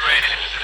Hey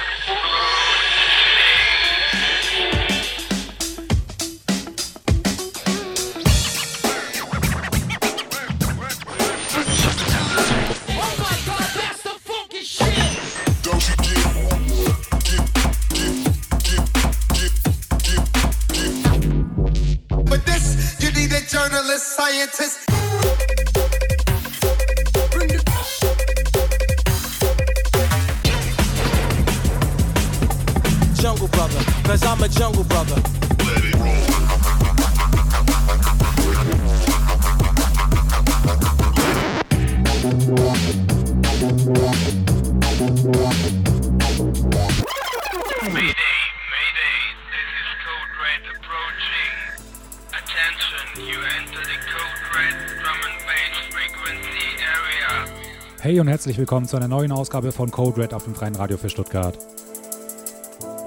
herzlich willkommen zu einer neuen Ausgabe von Code Red auf dem Freien Radio für Stuttgart.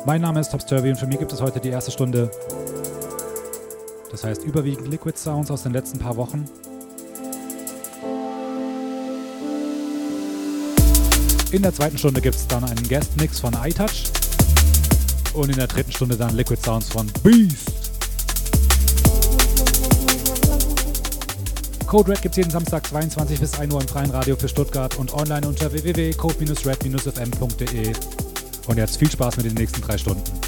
Mein Name ist Topsturvy und für mich gibt es heute die erste Stunde. Das heißt überwiegend Liquid Sounds aus den letzten paar Wochen. In der zweiten Stunde gibt es dann einen Guest Mix von iTouch und in der dritten Stunde dann Liquid Sounds von Beast. Code Red gibt es jeden Samstag 22 bis 1 Uhr im freien Radio für Stuttgart und online unter www.code-red-fm.de. Und jetzt viel Spaß mit den nächsten drei Stunden.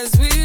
as we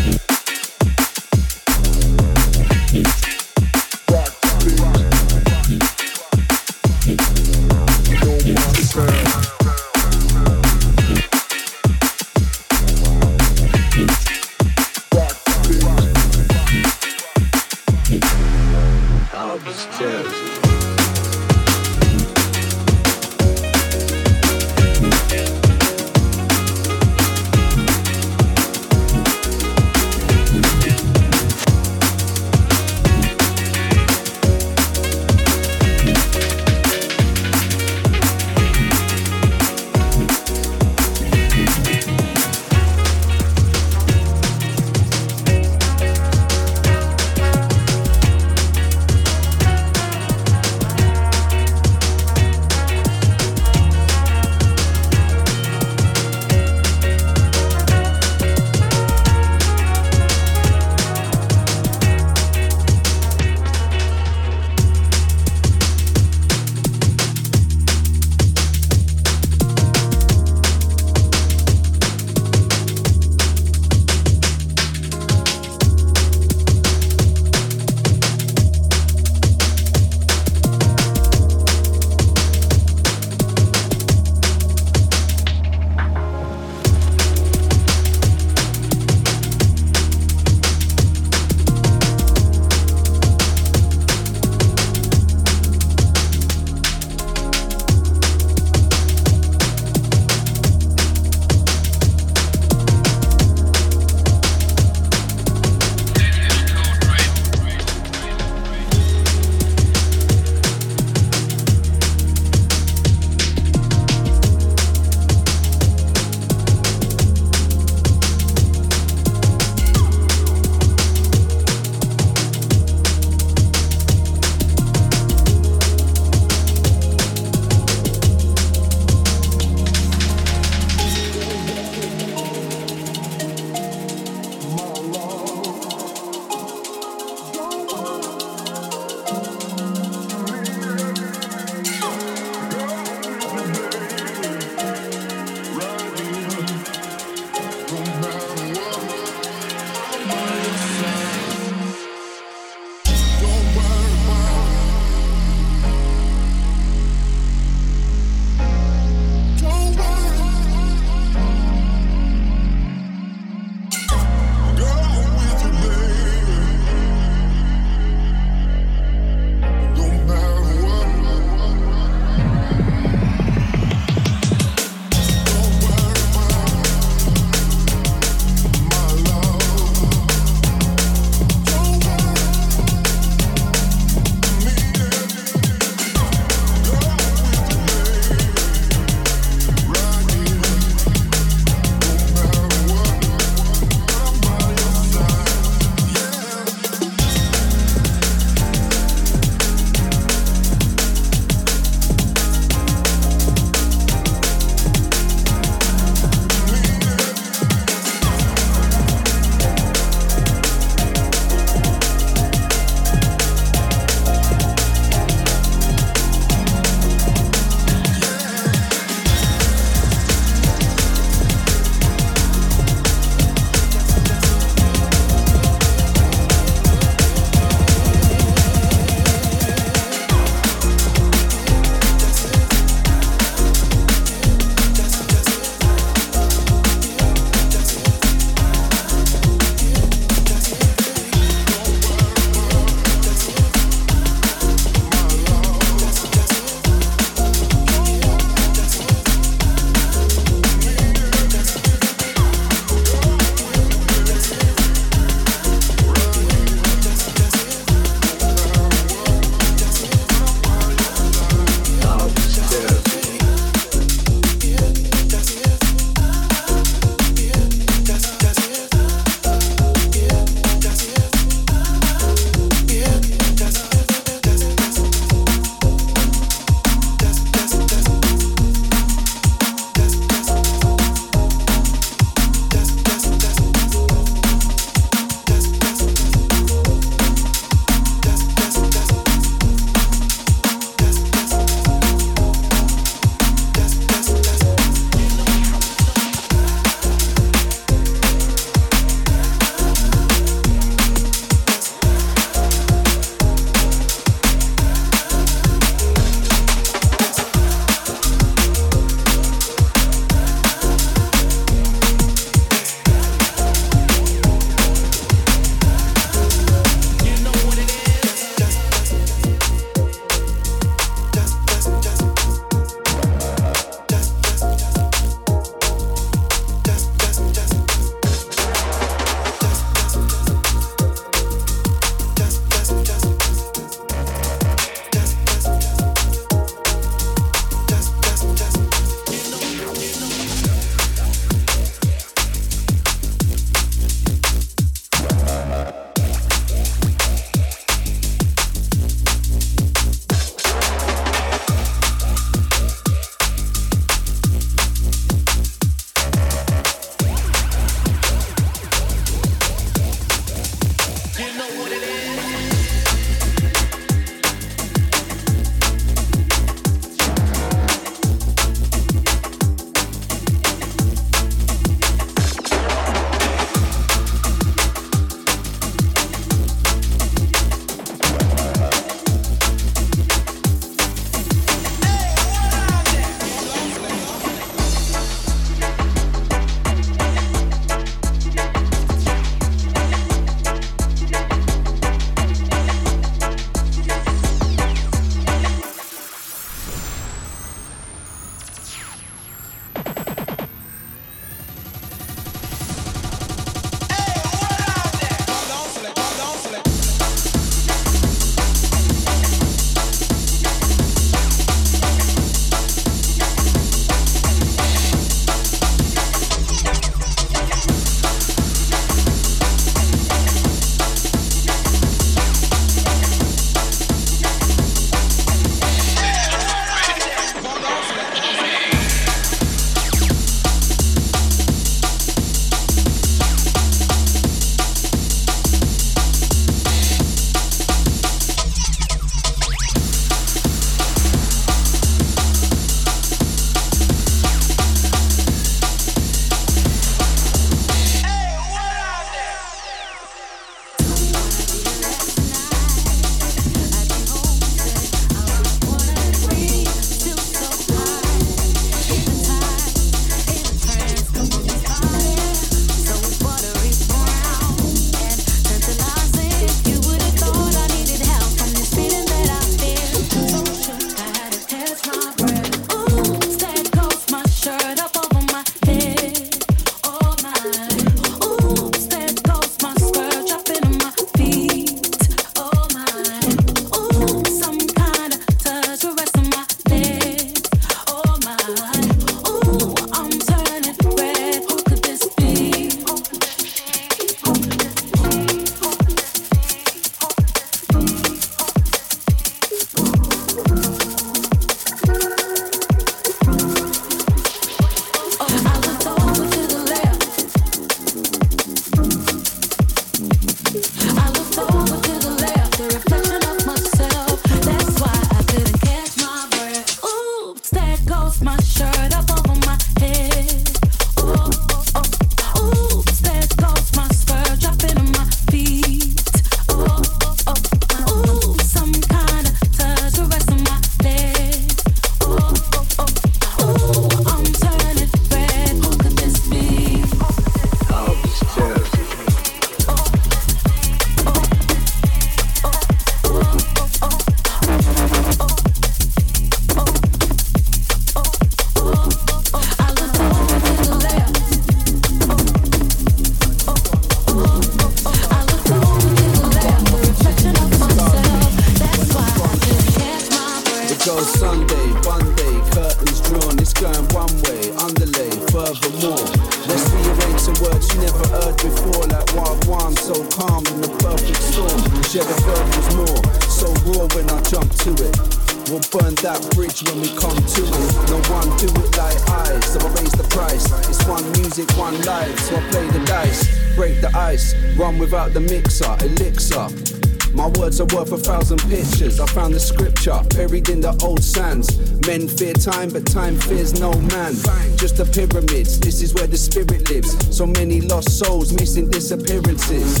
time, but time fears no man. Just the pyramids, this is where the spirit lives. So many lost souls, missing disappearances.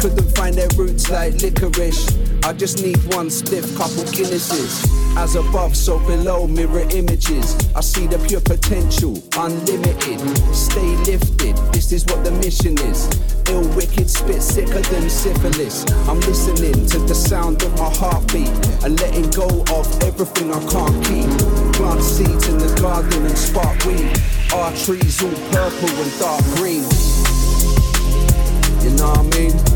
Couldn't find their roots like licorice. I just need one stiff couple Guinnesses. As above, so below, mirror images. I see the pure potential, unlimited. Stay lifted, this is what the mission is. Ill, wicked, spit sicker than syphilis. I'm listening to the sound of my heartbeat and letting go of everything I can't keep. Plant seeds in the garden and spark weed. Our trees all purple and dark green. You know I mean?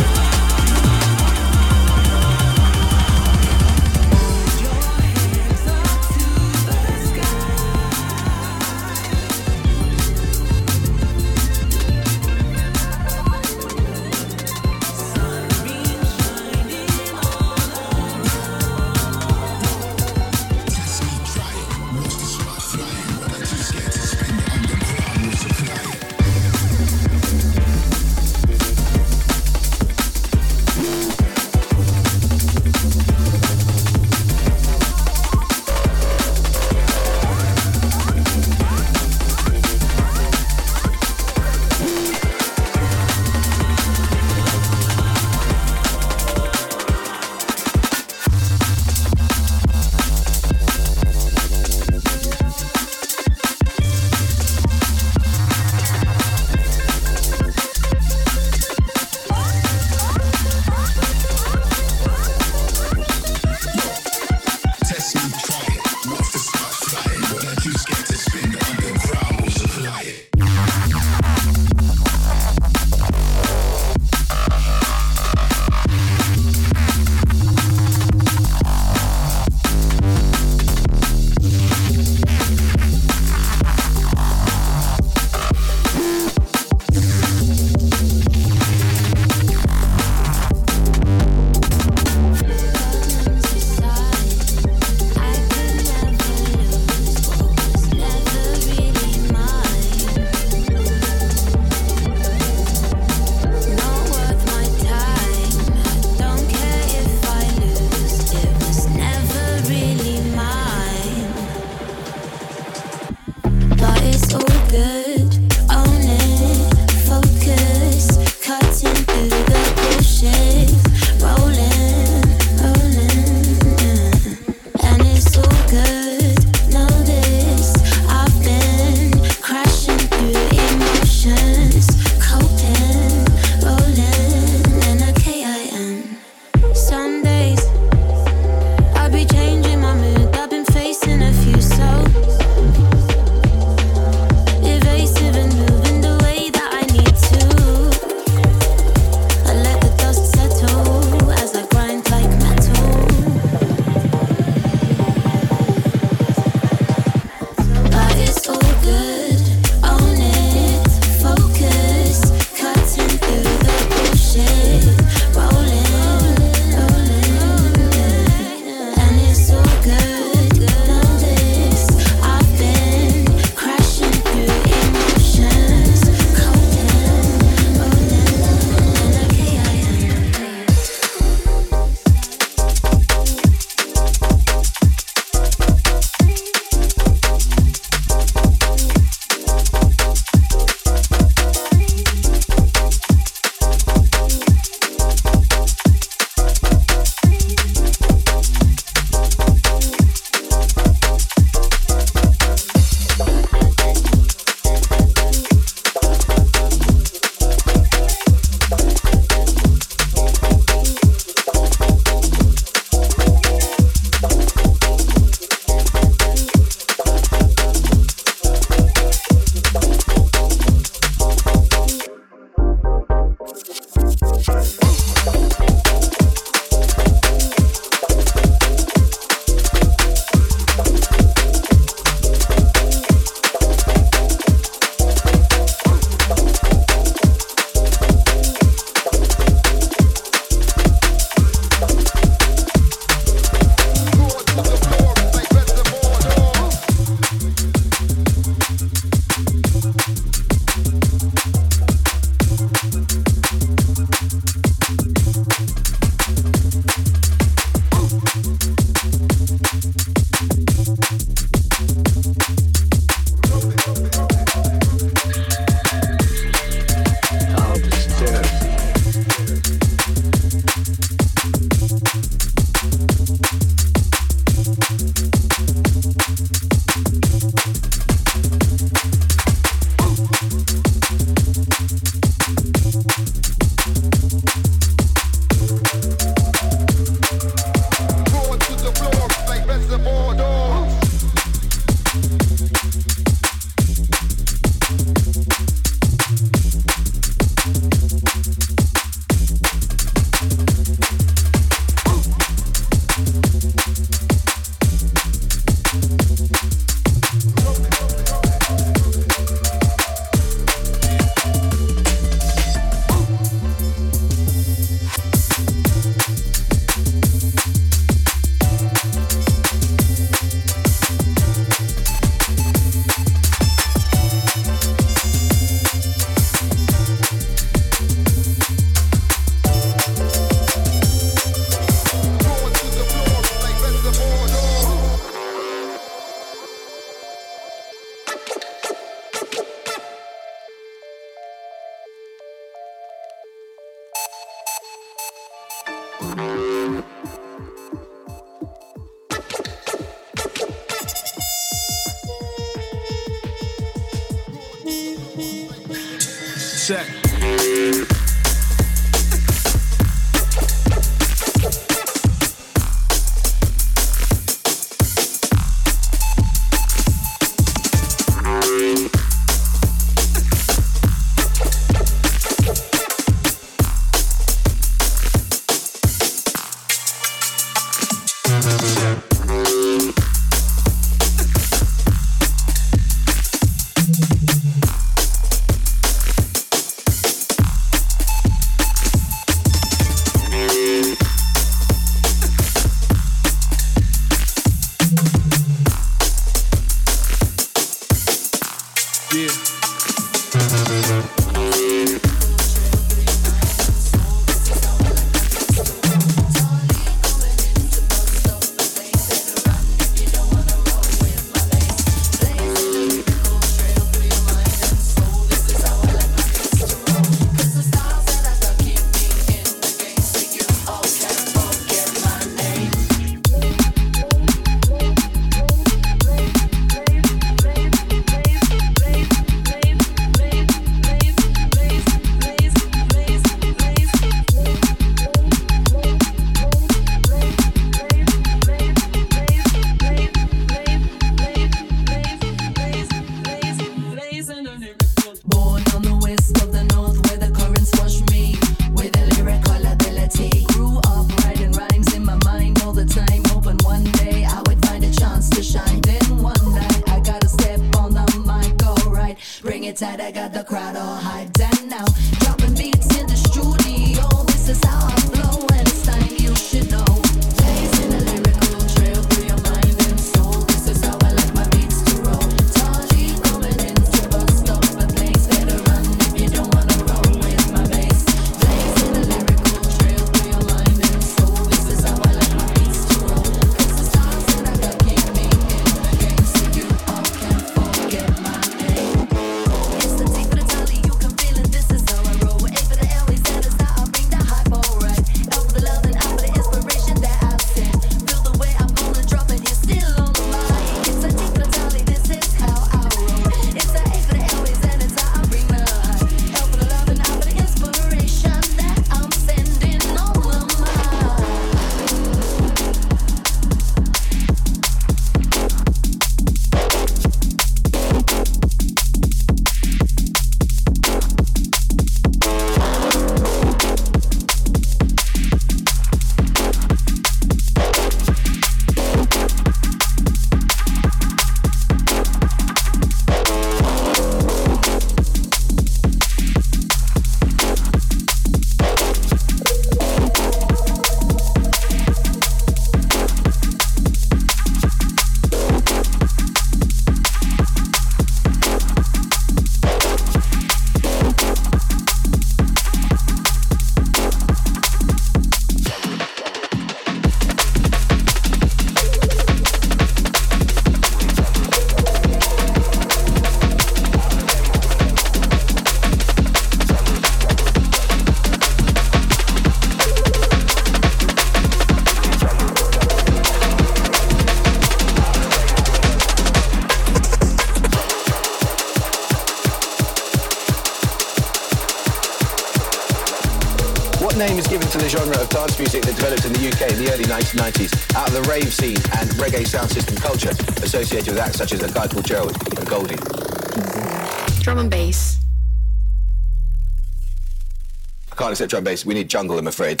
And bass. We need jungle, I'm afraid.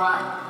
Right.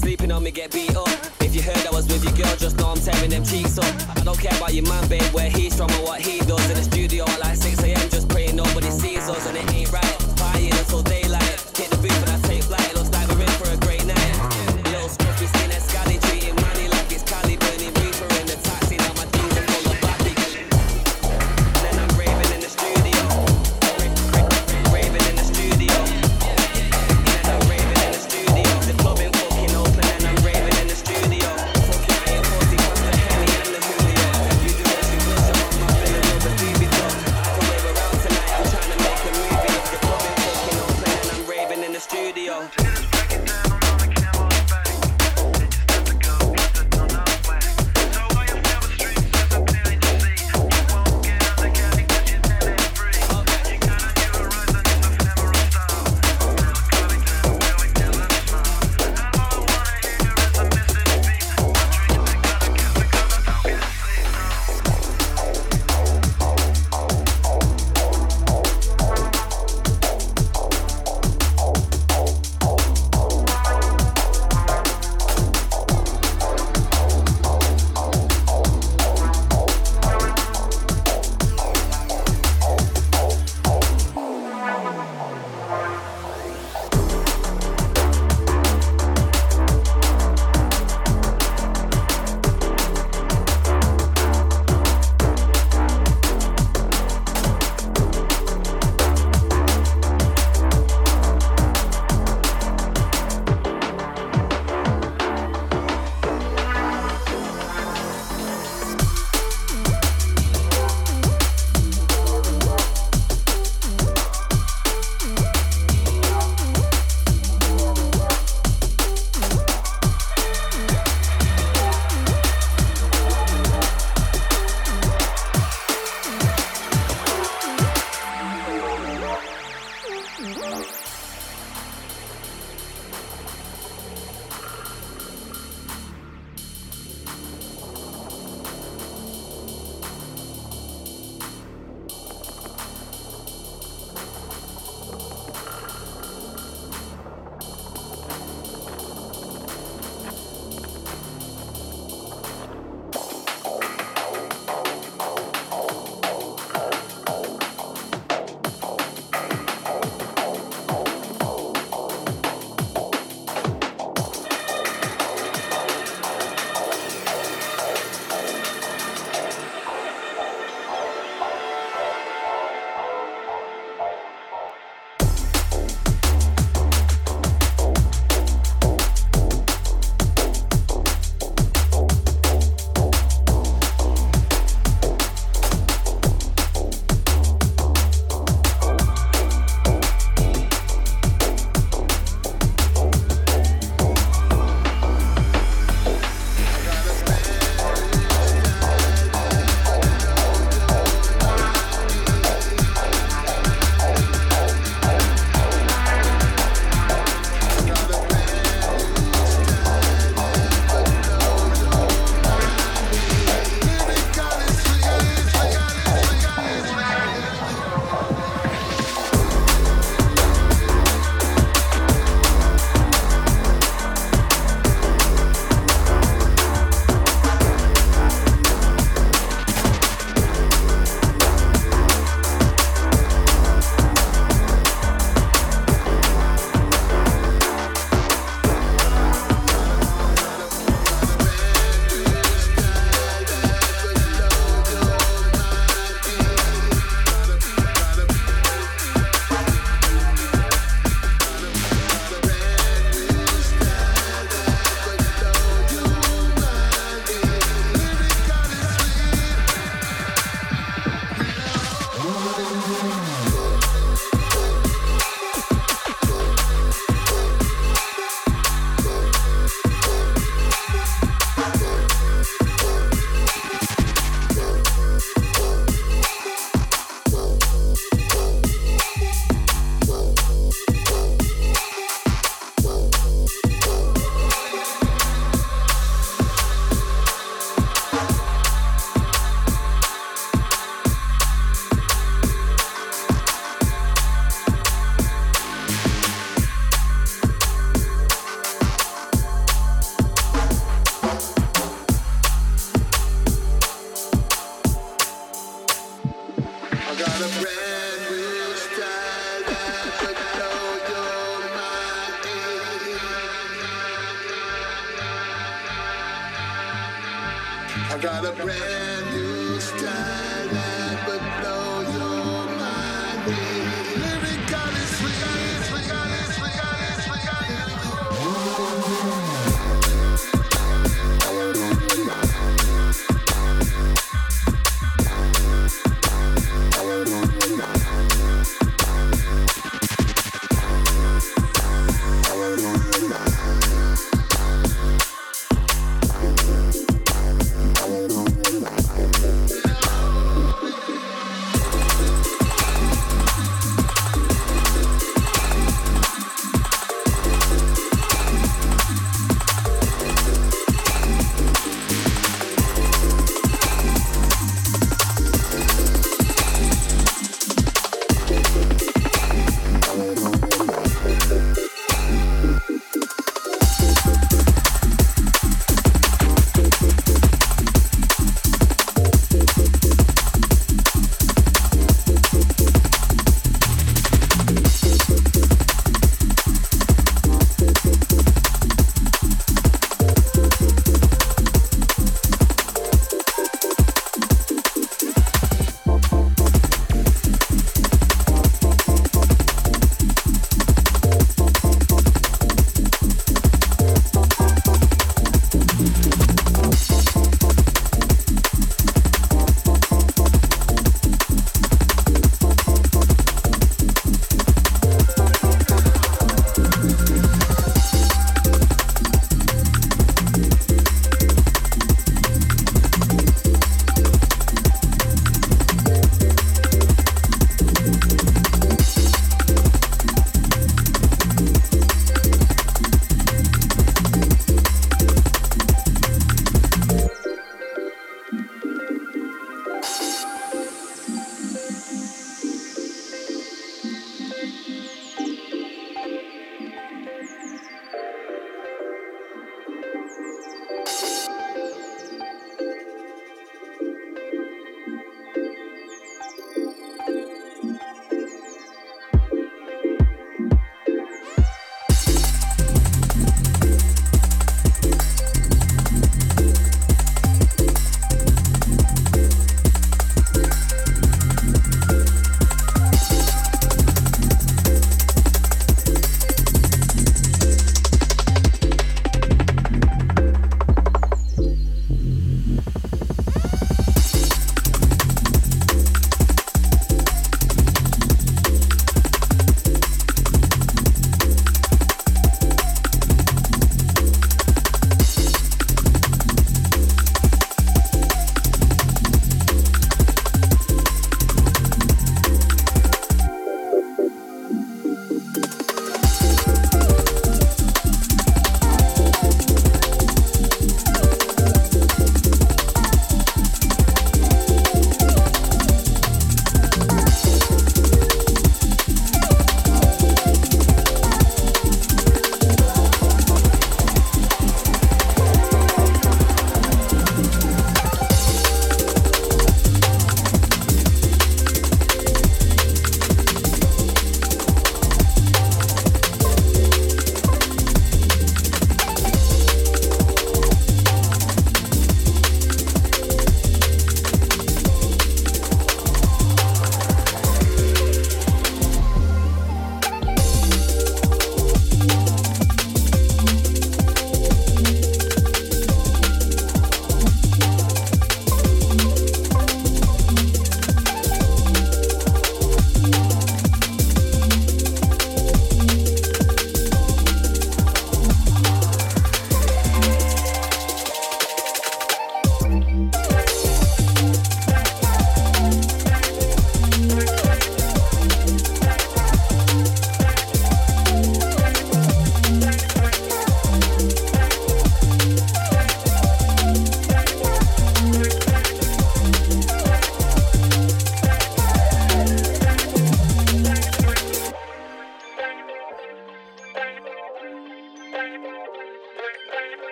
sleeping on me get beat up. If you heard I was with your girl just know I'm tearing them cheeks up. I don't care about your man babe where he's from or what he does. In the studio at like 6 a.m